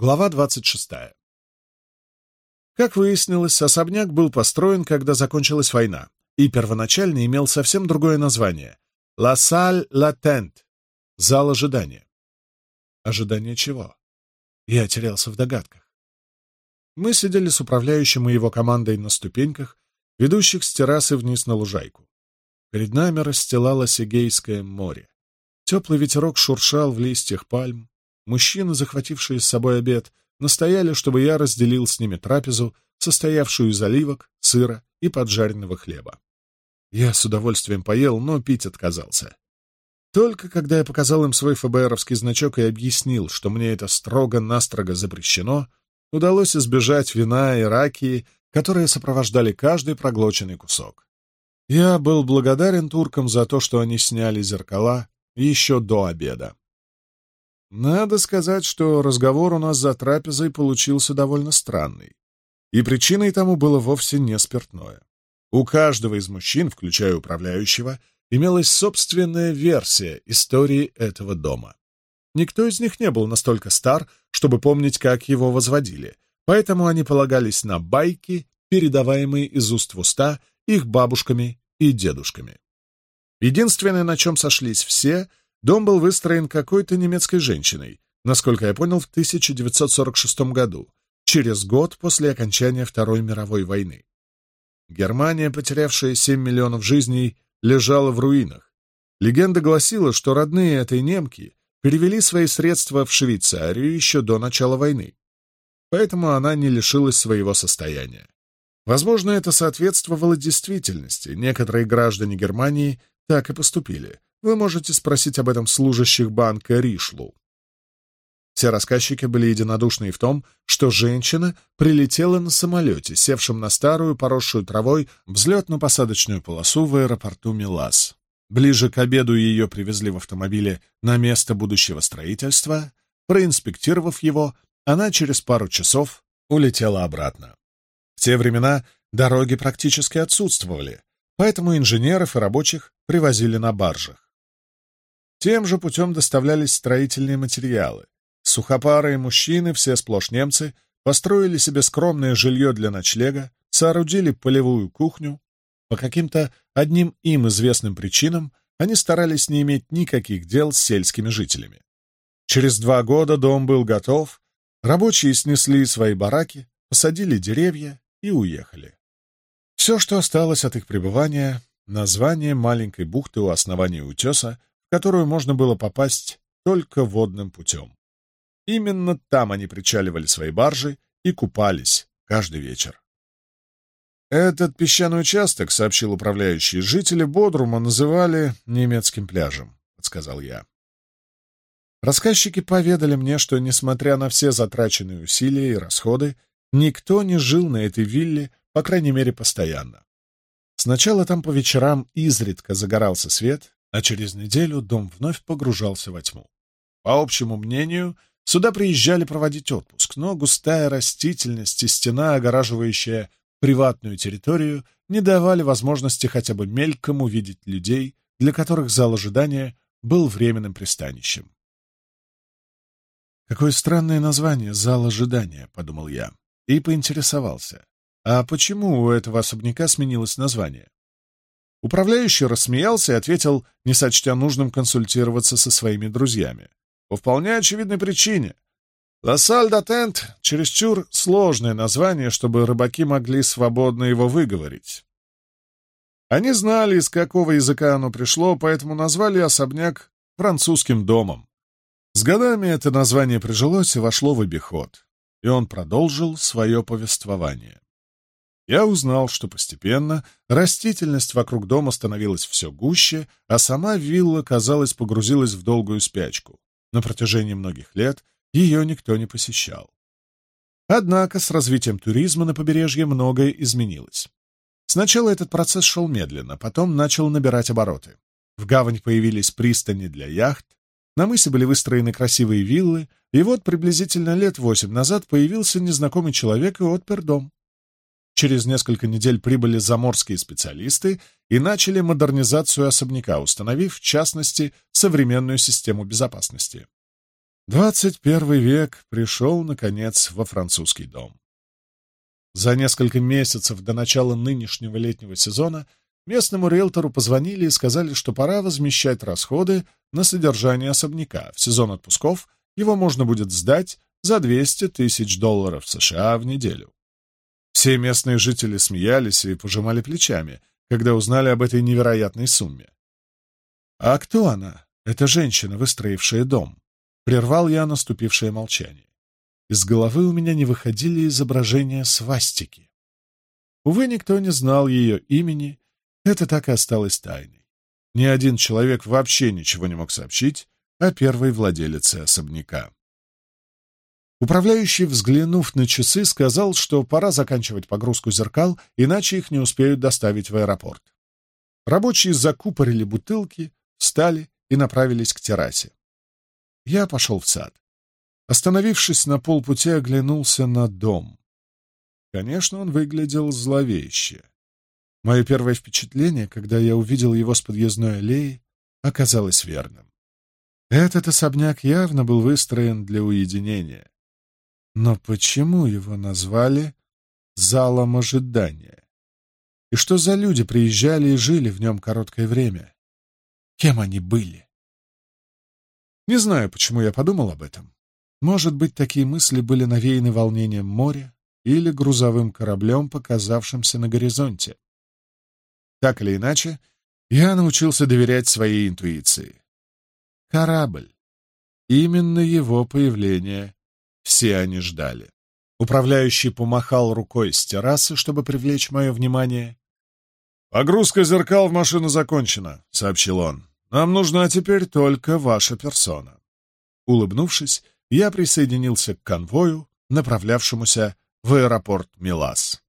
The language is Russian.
Глава 26. Как выяснилось, особняк был построен, когда закончилась война, и первоначально имел совсем другое название — «Лассаль Латент» — «Зал ожидания». Ожидание чего? Я терялся в догадках. Мы сидели с управляющим и его командой на ступеньках, ведущих с террасы вниз на лужайку. Перед нами расстилалось Эгейское море. Теплый ветерок шуршал в листьях пальм, Мужчины, захватившие с собой обед, настояли, чтобы я разделил с ними трапезу, состоявшую из оливок, сыра и поджаренного хлеба. Я с удовольствием поел, но пить отказался. Только когда я показал им свой ФБРовский значок и объяснил, что мне это строго-настрого запрещено, удалось избежать вина и раки, которые сопровождали каждый проглоченный кусок. Я был благодарен туркам за то, что они сняли зеркала еще до обеда. Надо сказать, что разговор у нас за трапезой получился довольно странный. И причиной тому было вовсе не спиртное. У каждого из мужчин, включая управляющего, имелась собственная версия истории этого дома. Никто из них не был настолько стар, чтобы помнить, как его возводили, поэтому они полагались на байки, передаваемые из уст в уста их бабушками и дедушками. Единственное, на чем сошлись все — Дом был выстроен какой-то немецкой женщиной, насколько я понял, в 1946 году, через год после окончания Второй мировой войны. Германия, потерявшая 7 миллионов жизней, лежала в руинах. Легенда гласила, что родные этой немки перевели свои средства в Швейцарию еще до начала войны, поэтому она не лишилась своего состояния. Возможно, это соответствовало действительности, некоторые граждане Германии так и поступили — вы можете спросить об этом служащих банка Ришлу. Все рассказчики были единодушны в том, что женщина прилетела на самолете, севшем на старую, поросшую травой, взлетно-посадочную полосу в аэропорту Милас. Ближе к обеду ее привезли в автомобиле на место будущего строительства. Проинспектировав его, она через пару часов улетела обратно. В те времена дороги практически отсутствовали, поэтому инженеров и рабочих привозили на баржах. Тем же путем доставлялись строительные материалы. Сухопарые мужчины, все сплошь немцы, построили себе скромное жилье для ночлега, соорудили полевую кухню. По каким-то одним им известным причинам они старались не иметь никаких дел с сельскими жителями. Через два года дом был готов, рабочие снесли свои бараки, посадили деревья и уехали. Все, что осталось от их пребывания, название маленькой бухты у основания утеса — которую можно было попасть только водным путем. Именно там они причаливали свои баржи и купались каждый вечер. Этот песчаный участок, сообщил управляющий, жители Бодрума называли немецким пляжем, подсказал я. Рассказчики поведали мне, что, несмотря на все затраченные усилия и расходы, никто не жил на этой вилле, по крайней мере, постоянно. Сначала там по вечерам изредка загорался свет, а через неделю дом вновь погружался во тьму. По общему мнению, сюда приезжали проводить отпуск, но густая растительность и стена, огораживающая приватную территорию, не давали возможности хотя бы мельком увидеть людей, для которых зал ожидания был временным пристанищем. «Какое странное название — зал ожидания», — подумал я, и поинтересовался. «А почему у этого особняка сменилось название? Управляющий рассмеялся и ответил, не сочтя нужным консультироваться со своими друзьями. По вполне очевидной причине. «Лассаль-датент» — чересчур сложное название, чтобы рыбаки могли свободно его выговорить. Они знали, из какого языка оно пришло, поэтому назвали особняк французским домом. С годами это название прижилось и вошло в обиход, и он продолжил свое повествование я узнал, что постепенно растительность вокруг дома становилась все гуще, а сама вилла, казалось, погрузилась в долгую спячку. На протяжении многих лет ее никто не посещал. Однако с развитием туризма на побережье многое изменилось. Сначала этот процесс шел медленно, потом начал набирать обороты. В гавань появились пристани для яхт, на мысе были выстроены красивые виллы, и вот приблизительно лет восемь назад появился незнакомый человек и отпер дом. Через несколько недель прибыли заморские специалисты и начали модернизацию особняка, установив, в частности, современную систему безопасности. 21 век пришел, наконец, во французский дом. За несколько месяцев до начала нынешнего летнего сезона местному риэлтору позвонили и сказали, что пора возмещать расходы на содержание особняка. В сезон отпусков его можно будет сдать за 200 тысяч долларов США в неделю. Все местные жители смеялись и пожимали плечами, когда узнали об этой невероятной сумме. «А кто она?» «Это женщина, выстроившая дом», — прервал я наступившее молчание. Из головы у меня не выходили изображения свастики. Увы, никто не знал ее имени, это так и осталось тайной. Ни один человек вообще ничего не мог сообщить о первой владелице особняка. Управляющий, взглянув на часы, сказал, что пора заканчивать погрузку зеркал, иначе их не успеют доставить в аэропорт. Рабочие закупорили бутылки, встали и направились к террасе. Я пошел в сад. Остановившись на полпути, оглянулся на дом. Конечно, он выглядел зловеще. Мое первое впечатление, когда я увидел его с подъездной аллеи, оказалось верным. Этот особняк явно был выстроен для уединения. Но почему его назвали «залом ожидания»? И что за люди приезжали и жили в нем короткое время? Кем они были? Не знаю, почему я подумал об этом. Может быть, такие мысли были навеяны волнением моря или грузовым кораблем, показавшимся на горизонте. Так или иначе, я научился доверять своей интуиции. Корабль. Именно его появление все они ждали. Управляющий помахал рукой с террасы, чтобы привлечь мое внимание. «Погрузка зеркал в машину закончена», — сообщил он. «Нам нужна теперь только ваша персона». Улыбнувшись, я присоединился к конвою, направлявшемуся в аэропорт Милас.